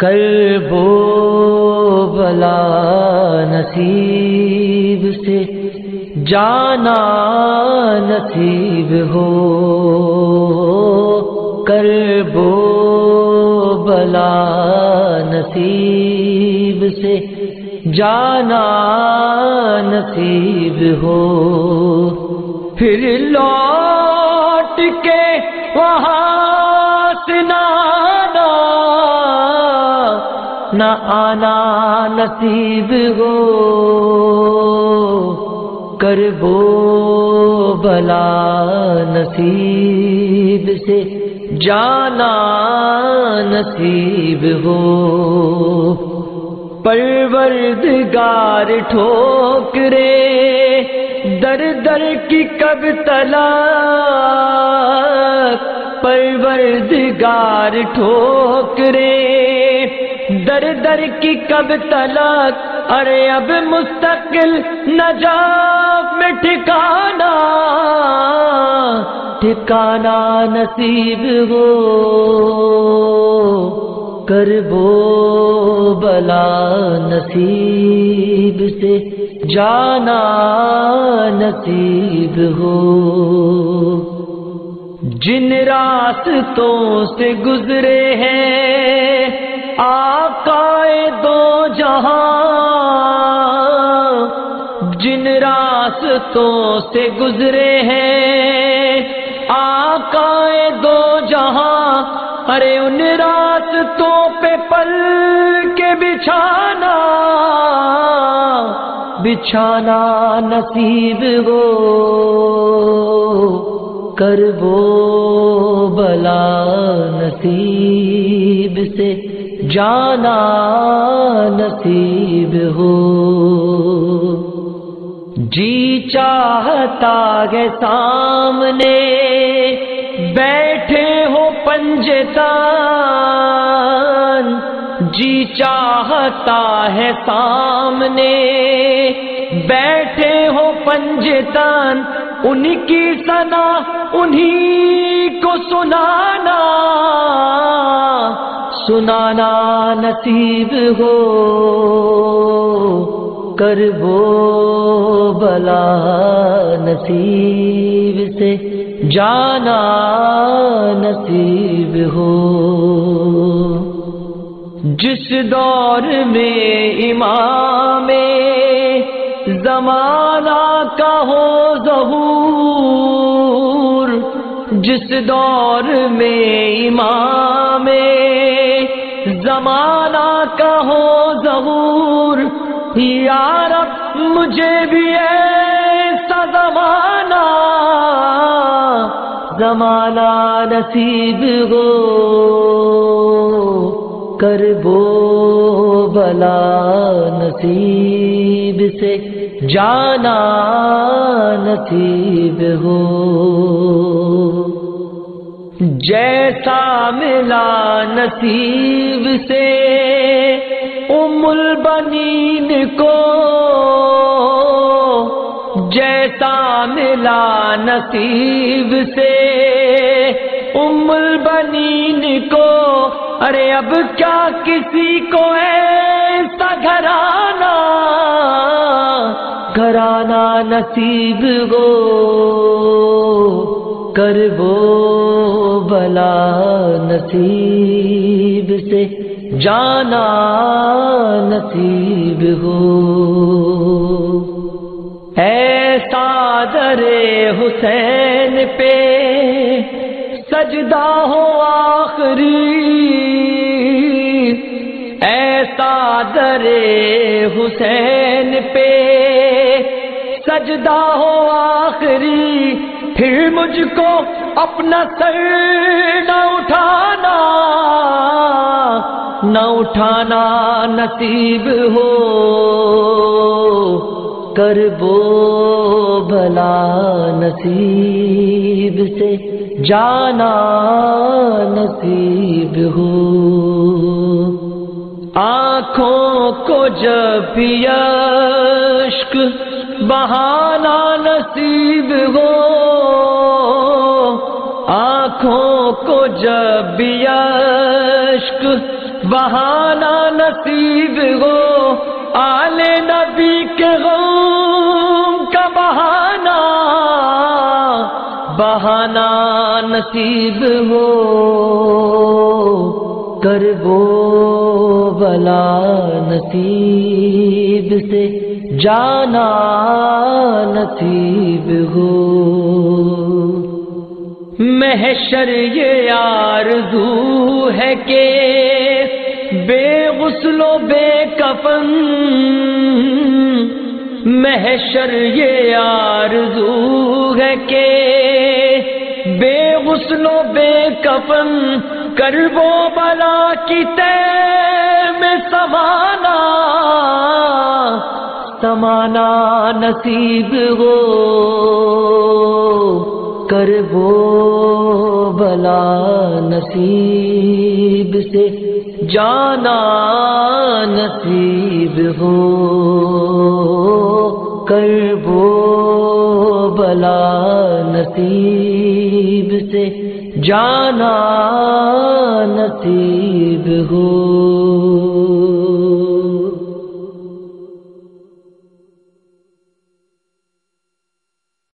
کربو بلا نصیب سے جانا نصیب ہو۔ کربو بلا نصیب سے جانا نصیب ہو۔ پھر لوٹ کے وہاں سے نانا نہ آنا نصیب ہو کربو بلا نصیب سے جانا نصیب ہو۔ پروردگار ٹھوکرے، در در کی کب تلا پروردگار ٹھوکرے در در کی کب تلک ارے اب مستقل نجات میں ٹھکانا ٹھکانا نصیب ہو کربو بلا نصیب سے جانا نصیب ہو۔ جن راستوں سے گزرے ہیں آقا دو جہاں جن راستوں سے گزرے ہیں آقا دو جہاں ارے ان راستوں پہ پل کے بچھانا بچھانا نصیب ہو کربو بلا نصیب سے جانا نصیب ہو۔ جی چاہتا ہے سامنے بیٹھے ہو پنجتان۔ جی چاہتا ہے سامنے بیٹھے ہو پنجتان۔ ان کی سنا انہی کو سنانا سنانا نصیب ہو کربو بلا نصیب سے جانا نصیب ہو۔ جس دور میں امام زمانہ کا ہو ظہور جس دور میں امام زمانہ کا ہو ظہور یار مجھے بھی ایسا زمانہ زمانہ نصیب ہو۔ کربو بلا نصیب سے، جانا نصیب ہو۔ جیسا ملا نصیب سے، ام البنین کو۔ جیسا ملا نصیب سے، ام البنین کو۔ ارے اب کیا کسی کو ایسا گھرانا گھرانا نصیب ہو کربو بلا نصیب سے جانا نصیب ہو۔ ایسا در حسین پہ سجدہ ہو آخری۔ ایسا در حسین پہ سجدہ ہو آخری، پھر مجھ کو اپنا سر نہ اٹھانا نہ اٹھانا نصیب ہو۔ کربو بلا نصیب سے، جانا نصیب ہو۔ آنکھوں کو جب یشک بہانا نصیب ہو، آنکھوں کو جب یشک بہانا نصیب ہو، آل نبی کے غم کا بہانا بہانا نصیب ہو، کر وہ بلا نصیب سے جانا نصیب ہو۔ محشر یہ آرزو ہے کہ بے غسل و بے کفن۔ محشر یہ آرزو ہے کہ بے غسل و بے کفن۔ کر وہ بلا کی تے میں سمانا سمانا نصیب ہو، کر وہ بلا نصیب سے جانا نصیب ہو، کر وہ بلا نصیب سے جانا نصیب ہو۔